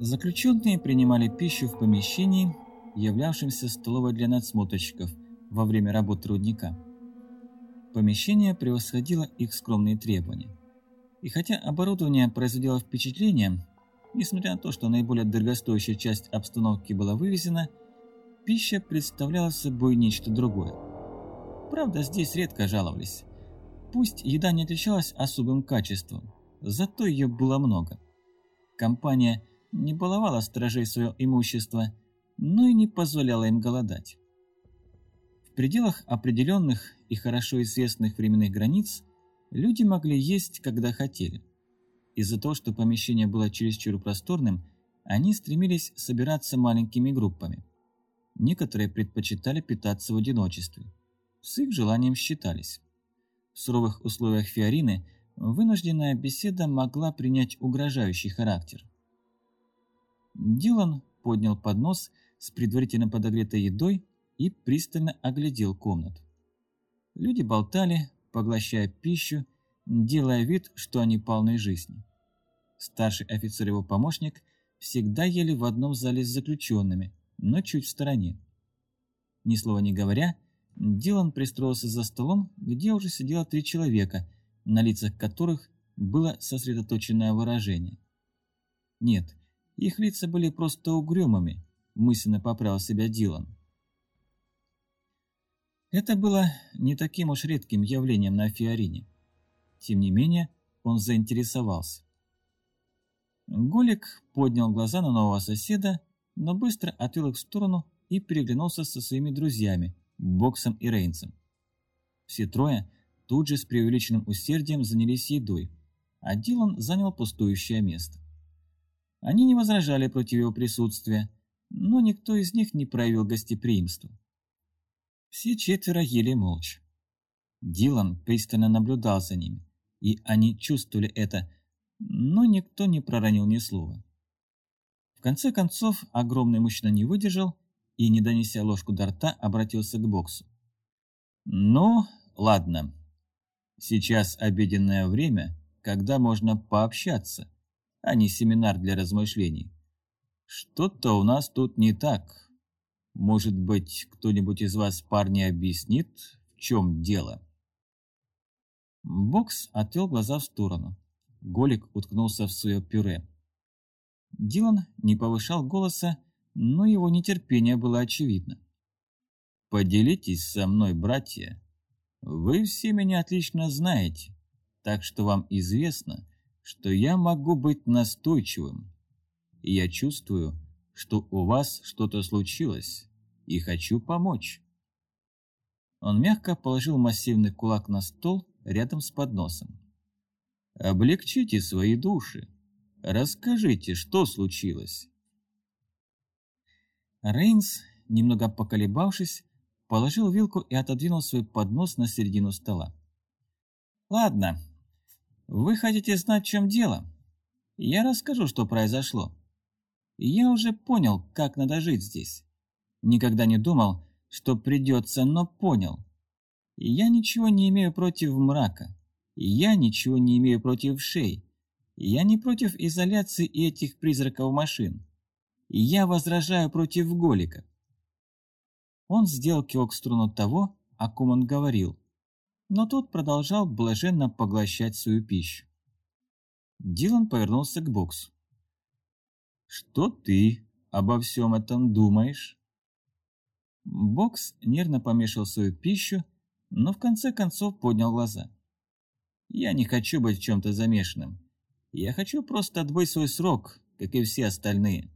Заключенные принимали пищу в помещении, являвшемся столовой для надсмотрщиков во время работы рудника. Помещение превосходило их скромные требования. И хотя оборудование производило впечатление, несмотря на то, что наиболее дорогостоящая часть обстановки была вывезена, пища представляла собой нечто другое. Правда, здесь редко жаловались. Пусть еда не отличалась особым качеством, зато ее было много. Компания не баловала стражей свое имущество, но и не позволяла им голодать. В пределах определенных и хорошо известных временных границ люди могли есть, когда хотели. Из-за того, что помещение было чересчур просторным, они стремились собираться маленькими группами. Некоторые предпочитали питаться в одиночестве. С их желанием считались. В суровых условиях Фиорины вынужденная беседа могла принять угрожающий характер. Дилан поднял поднос с предварительно подогретой едой и пристально оглядел комнату. Люди болтали, поглощая пищу, делая вид, что они полны жизни. Старший офицер его помощник всегда ели в одном зале с заключенными, но чуть в стороне. Ни слова не говоря, Дилан пристроился за столом, где уже сидело три человека, на лицах которых было сосредоточенное выражение. Нет, их лица были просто угрюмыми, мысленно поправил себя Дилан. Это было не таким уж редким явлением на Фиорине. Тем не менее, он заинтересовался. Голик поднял глаза на нового соседа, но быстро отвел их в сторону и переглянулся со своими друзьями, Боксом и Рейнсом. Все трое тут же с преувеличенным усердием занялись едой, а Дилан занял пустующее место. Они не возражали против его присутствия, но никто из них не проявил гостеприимства. Все четверо ели молча. Дилан пристально наблюдал за ними, и они чувствовали это, но никто не проронил ни слова. В конце концов, огромный мужчина не выдержал и, не донеся ложку до рта, обратился к боксу. «Ну, ладно. Сейчас обеденное время, когда можно пообщаться, а не семинар для размышлений. Что-то у нас тут не так. Может быть, кто-нибудь из вас, парни, объяснит, в чем дело?» Бокс отвел глаза в сторону. Голик уткнулся в свое пюре. Дилан не повышал голоса, но его нетерпение было очевидно. «Поделитесь со мной, братья. Вы все меня отлично знаете, так что вам известно, что я могу быть настойчивым. И я чувствую, что у вас что-то случилось, и хочу помочь. Он мягко положил массивный кулак на стол рядом с подносом. Облегчите свои души. Расскажите, что случилось. Рейнс, немного поколебавшись, положил вилку и отодвинул свой поднос на середину стола. «Ладно, вы хотите знать, в чем дело? Я расскажу, что произошло. Я уже понял, как надо жить здесь. Никогда не думал, что придется, но понял. Я ничего не имею против мрака. Я ничего не имею против шей. Я не против изоляции и этих призраков машин. Я возражаю против Голика. Он сделал кивок в сторону того, о ком он говорил, но тот продолжал блаженно поглощать свою пищу. Дилан повернулся к боксу. «Что ты обо всем этом думаешь?» Бокс нервно помешал свою пищу, но в конце концов поднял глаза. «Я не хочу быть в чем-то замешанным. Я хочу просто отбыть свой срок, как и все остальные».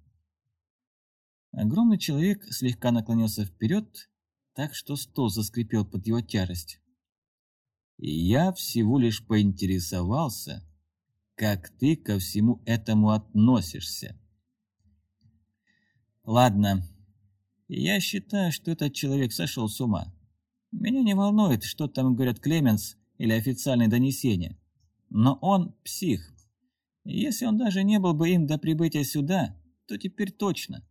Огромный человек слегка наклонился вперед, так что стол заскрипел под его тяжестью. Я всего лишь поинтересовался, как ты ко всему этому относишься. Ладно, я считаю, что этот человек сошел с ума. Меня не волнует, что там говорят Клеменс или официальные донесения. Но он псих. Если он даже не был бы им до прибытия сюда, то теперь точно.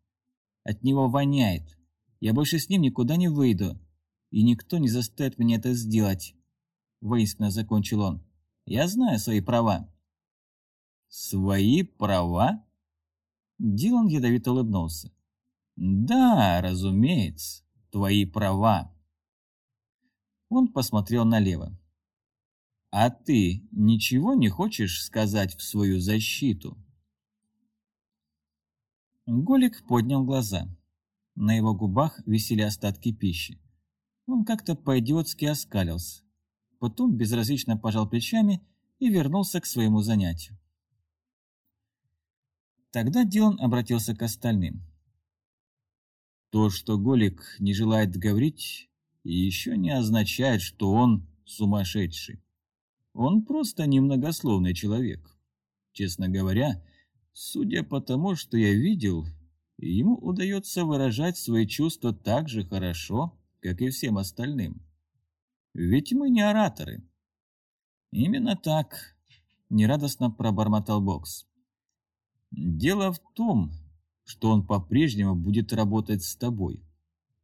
От него воняет. Я больше с ним никуда не выйду. И никто не заставит меня это сделать. Воинственно закончил он. Я знаю свои права. Свои права? Дилан ядовито улыбнулся. «Да, разумеется, твои права». Он посмотрел налево. «А ты ничего не хочешь сказать в свою защиту?» Голик поднял глаза. На его губах висели остатки пищи. Он как-то по-идиотски оскалился. Потом безразлично пожал плечами и вернулся к своему занятию. Тогда Дилан обратился к остальным. То, что Голик не желает говорить, еще не означает, что он сумасшедший. Он просто немногословный человек. Честно говоря, судя по тому, что я видел, ему удается выражать свои чувства так же хорошо, как и всем остальным. Ведь мы не ораторы. Именно так, нерадостно пробормотал Бокс. Дело в том, что он по-прежнему будет работать с тобой.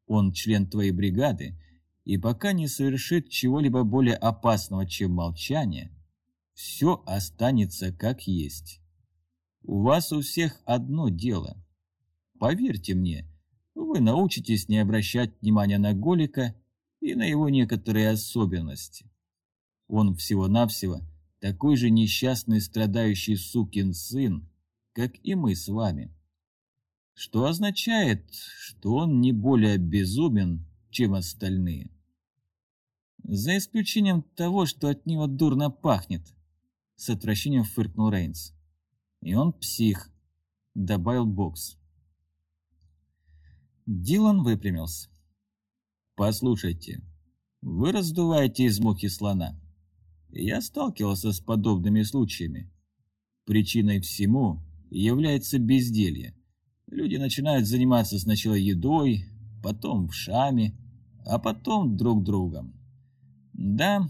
Он член твоей бригады, и пока не совершит чего-либо более опасного, чем молчание, все останется как есть. У вас у всех одно дело. Поверьте мне, вы научитесь не обращать внимания на Голика и на его некоторые особенности. Он всего-навсего такой же несчастный страдающий сукин сын, как и мы с вами. Что означает, что он не более безумен, чем остальные. За исключением того, что от него дурно пахнет, с отвращением фыркнул Рейнс. И он псих, добавил Бокс. Дилан выпрямился. «Послушайте, вы раздуваете из мухи слона. Я сталкивался с подобными случаями. Причиной всему является безделье. Люди начинают заниматься сначала едой, потом вшами, а потом друг другом. Да,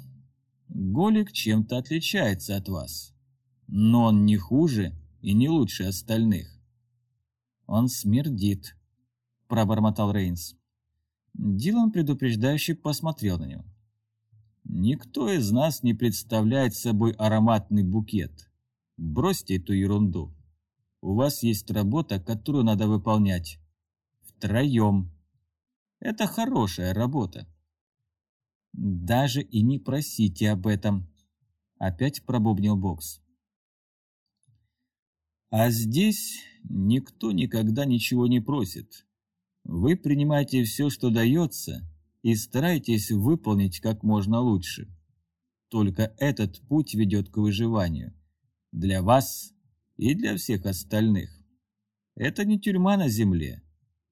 Голик чем-то отличается от вас, но он не хуже и не лучше остальных. Он смердит, пробормотал Рейнс. Дилан предупреждающе посмотрел на него. «Никто из нас не представляет собой ароматный букет. Бросьте эту ерунду. У вас есть работа, которую надо выполнять. Втроем. Это хорошая работа. Даже и не просите об этом. Опять пробубнил Бокс. А здесь никто никогда ничего не просит. Вы принимаете все, что дается, и стараетесь выполнить как можно лучше. Только этот путь ведет к выживанию. Для вас и для всех остальных. Это не тюрьма на земле.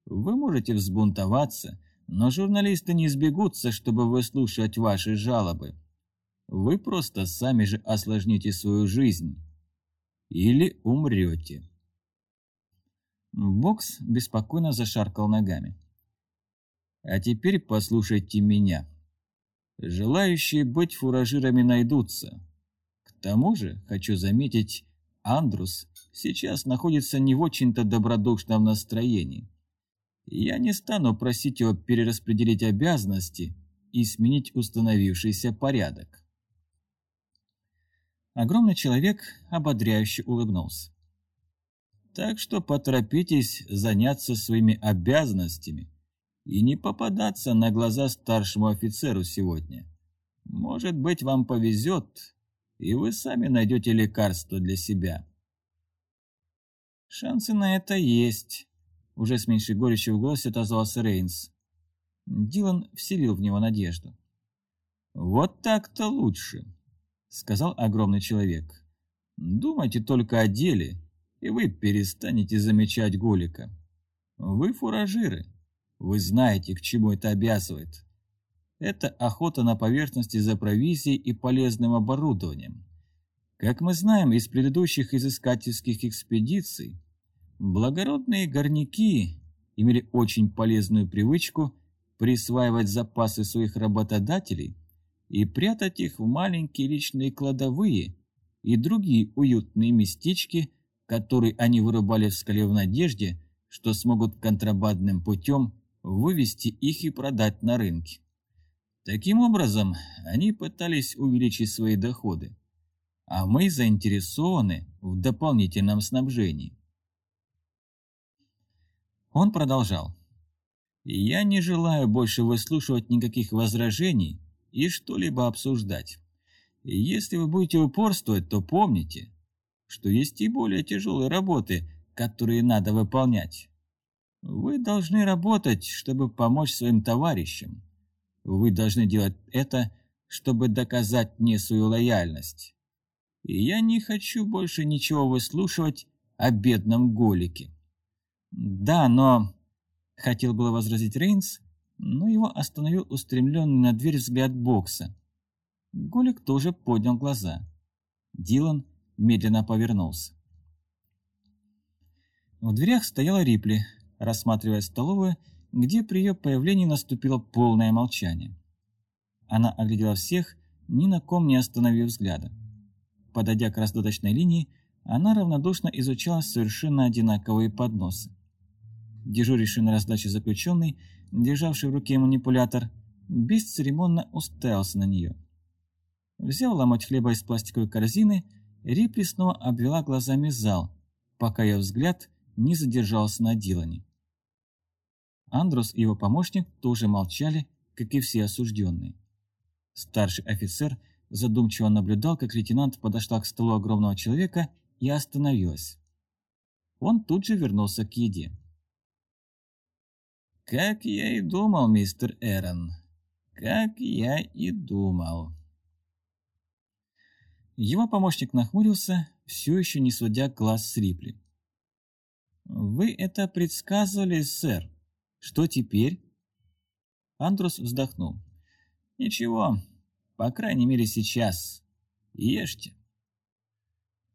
Вы можете взбунтоваться, но журналисты не сбегутся, чтобы выслушать ваши жалобы. Вы просто сами же осложните свою жизнь. Или умрете. Бокс беспокойно зашаркал ногами. «А теперь послушайте меня. Желающие быть фуражирами найдутся. К тому же, хочу заметить, Андрус сейчас находится не в очень-то добродушном настроении. Я не стану просить его перераспределить обязанности и сменить установившийся порядок». Огромный человек ободряюще улыбнулся. Так что поторопитесь заняться своими обязанностями и не попадаться на глаза старшему офицеру сегодня. Может быть, вам повезет, и вы сами найдете лекарство для себя. Шансы на это есть, уже с меньшей горечью в голосе отозвался Рейнс. Дилан вселил в него надежду. «Вот так-то лучше», — сказал огромный человек. «Думайте только о деле и вы перестанете замечать Голика. Вы фуражиры, вы знаете, к чему это обязывает. Это охота на поверхности за провизией и полезным оборудованием. Как мы знаем из предыдущих изыскательских экспедиций, благородные горняки имели очень полезную привычку присваивать запасы своих работодателей и прятать их в маленькие личные кладовые и другие уютные местечки – который они вырубали в скале в надежде, что смогут контрабандным путем вывести их и продать на рынке. Таким образом, они пытались увеличить свои доходы, а мы заинтересованы в дополнительном снабжении. Он продолжал. «Я не желаю больше выслушивать никаких возражений и что-либо обсуждать. Если вы будете упорствовать, то помните, что есть и более тяжелые работы, которые надо выполнять. Вы должны работать, чтобы помочь своим товарищам. Вы должны делать это, чтобы доказать мне свою лояльность. И я не хочу больше ничего выслушивать о бедном Голике. Да, но... Хотел было возразить Рейнс, но его остановил устремленный на дверь взгляд бокса. Голик тоже поднял глаза. Дилан медленно повернулся. В дверях стояла Рипли, рассматривая столовую, где при ее появлении наступило полное молчание. Она оглядела всех, ни на ком не остановив взгляда. Подойдя к раздаточной линии, она равнодушно изучала совершенно одинаковые подносы. Дежуривший на раздаче заключенный, державший в руке манипулятор, бесцеремонно уставился на нее. Взяв ломоть хлеба из пластиковой корзины, Рипли снова обвела глазами зал, пока ее взгляд не задержался на Дилане. Андрос и его помощник тоже молчали, как и все осужденные. Старший офицер задумчиво наблюдал, как лейтенант подошла к столу огромного человека и остановилась. Он тут же вернулся к еде. «Как я и думал, мистер Эрон, как я и думал». Его помощник нахмурился, все еще не сводя глаз с Рипли. «Вы это предсказывали, сэр. Что теперь?» Андрус вздохнул. «Ничего, по крайней мере сейчас. Ешьте».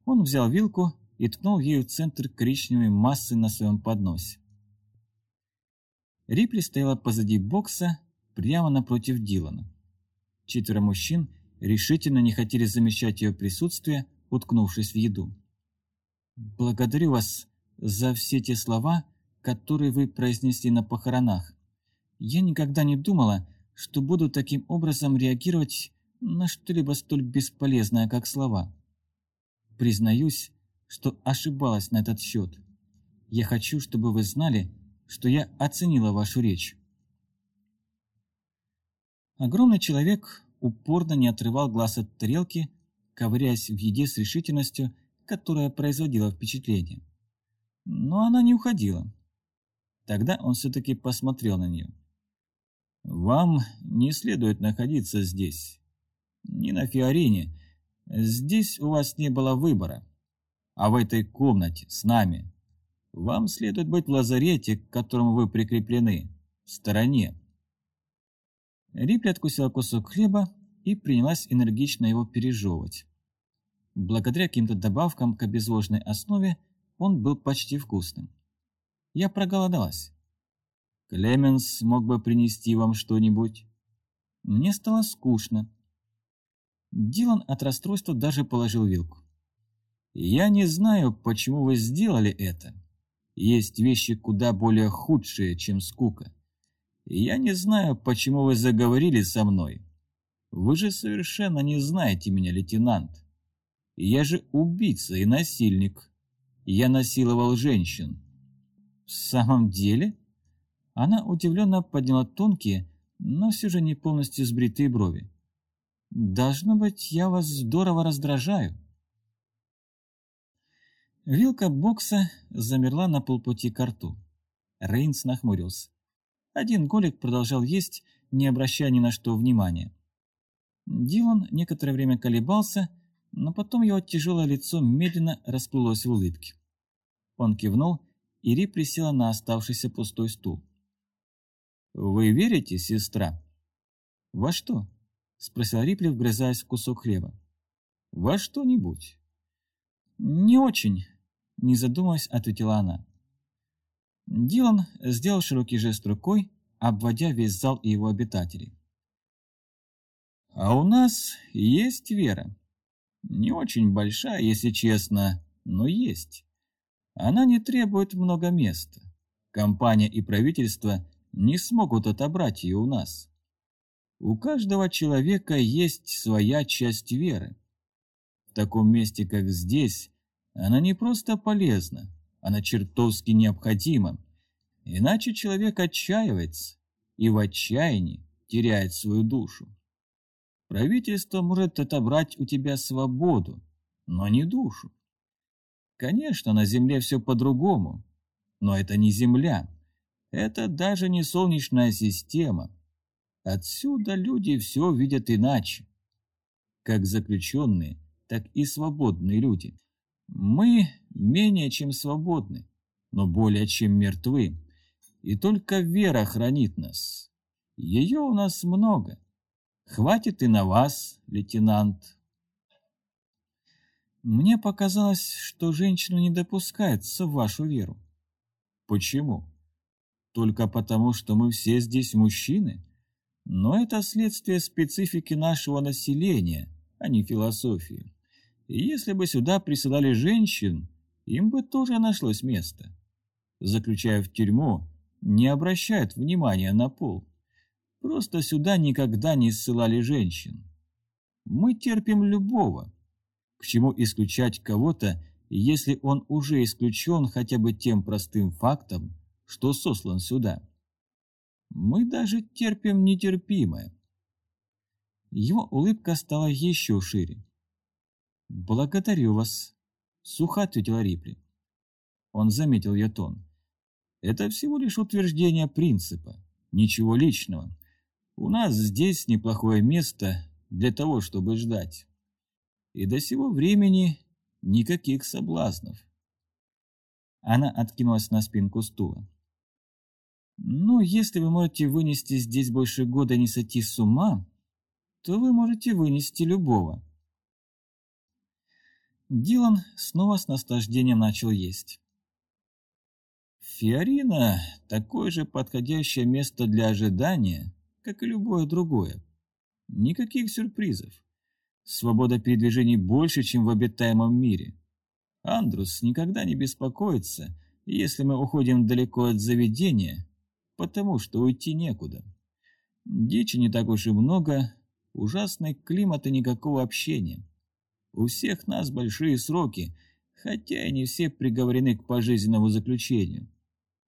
Он взял вилку и ткнул ею в центр коричневой массы на своем подносе. Рипли стояла позади бокса, прямо напротив Дилана. Четверо мужчин решительно не хотели замечать ее присутствие, уткнувшись в еду. «Благодарю вас за все те слова, которые вы произнесли на похоронах. Я никогда не думала, что буду таким образом реагировать на что-либо столь бесполезное, как слова. Признаюсь, что ошибалась на этот счет. Я хочу, чтобы вы знали, что я оценила вашу речь». Огромный человек упорно не отрывал глаз от тарелки, ковыряясь в еде с решительностью, которая производила впечатление. Но она не уходила. Тогда он все-таки посмотрел на нее. «Вам не следует находиться здесь. Не на Фиорине. Здесь у вас не было выбора. А в этой комнате с нами. Вам следует быть в лазарете, к которому вы прикреплены, в стороне». Рипли откусила кусок хлеба и принялась энергично его пережевывать. Благодаря каким-то добавкам к обезвоженной основе он был почти вкусным. Я проголодалась. Клеменс мог бы принести вам что-нибудь. Мне стало скучно. Дилан от расстройства даже положил вилку. Я не знаю, почему вы сделали это. Есть вещи куда более худшие, чем скука. Я не знаю, почему вы заговорили со мной. Вы же совершенно не знаете меня, лейтенант. Я же убийца и насильник. Я насиловал женщин. В самом деле? Она удивленно подняла тонкие, но все же не полностью сбритые брови. Должно быть, я вас здорово раздражаю. Вилка бокса замерла на полпути к рту. Рейнс нахмурился. Один голик продолжал есть, не обращая ни на что внимания. Дилан некоторое время колебался, но потом его тяжелое лицо медленно расплылось в улыбке. Он кивнул, и Ри присела на оставшийся пустой стул. «Вы верите, сестра?» «Во что?» — спросил Рипли, вгрызаясь в кусок хлеба. «Во что-нибудь». «Не очень», — не задумываясь, ответила она. Дилан сделал широкий жест рукой, обводя весь зал и его обитателей. А у нас есть вера. Не очень большая, если честно, но есть. Она не требует много места. Компания и правительство не смогут отобрать ее у нас. У каждого человека есть своя часть веры. В таком месте, как здесь, она не просто полезна, она чертовски необходима. Иначе человек отчаивается и в отчаянии теряет свою душу. Правительство может отобрать у тебя свободу, но не душу. Конечно, на Земле все по-другому, но это не Земля, это даже не Солнечная система. Отсюда люди все видят иначе. Как заключенные, так и свободные люди. Мы менее чем свободны, но более чем мертвы. И только вера хранит нас. Ее у нас много. Хватит и на вас, лейтенант. Мне показалось, что женщину не допускается в вашу веру. Почему? Только потому, что мы все здесь мужчины? Но это следствие специфики нашего населения, а не философии. Если бы сюда присылали женщин, им бы тоже нашлось место. Заключая в тюрьму, не обращают внимания на пол. Просто сюда никогда не ссылали женщин. Мы терпим любого. К чему исключать кого-то, если он уже исключен хотя бы тем простым фактом, что сослан сюда? Мы даже терпим нетерпимое. Его улыбка стала еще шире. «Благодарю вас», — сухо ответила Рипли. Он заметил ее тон. «Это всего лишь утверждение принципа, ничего личного. У нас здесь неплохое место для того, чтобы ждать. И до сего времени никаких соблазнов». Она откинулась на спинку стула. «Ну, если вы можете вынести здесь больше года и не сойти с ума, то вы можете вынести любого». Дилан снова с наслаждением начал есть. Фиорина – такое же подходящее место для ожидания, как и любое другое. Никаких сюрпризов. Свобода передвижений больше, чем в обитаемом мире. Андрус никогда не беспокоится, если мы уходим далеко от заведения, потому что уйти некуда. Дичи не так уж и много, ужасный климат и никакого общения. У всех нас большие сроки, хотя и не все приговорены к пожизненному заключению.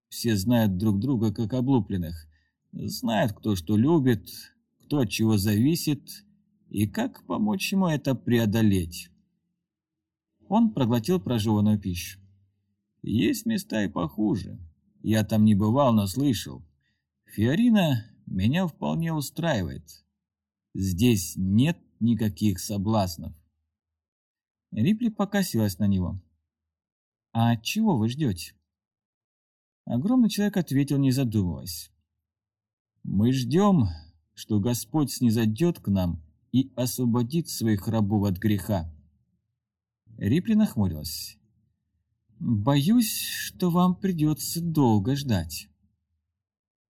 Все знают друг друга как облупленных, знают, кто что любит, кто от чего зависит и как помочь ему это преодолеть. Он проглотил прожеванную пищу. Есть места и похуже. Я там не бывал, но слышал. Фиорина меня вполне устраивает. Здесь нет никаких соблазнов. Рипли покосилась на него. «А чего вы ждете?» Огромный человек ответил, не задумываясь. «Мы ждем, что Господь снизойдет к нам и освободит своих рабов от греха». Рипли нахмурилась. «Боюсь, что вам придется долго ждать».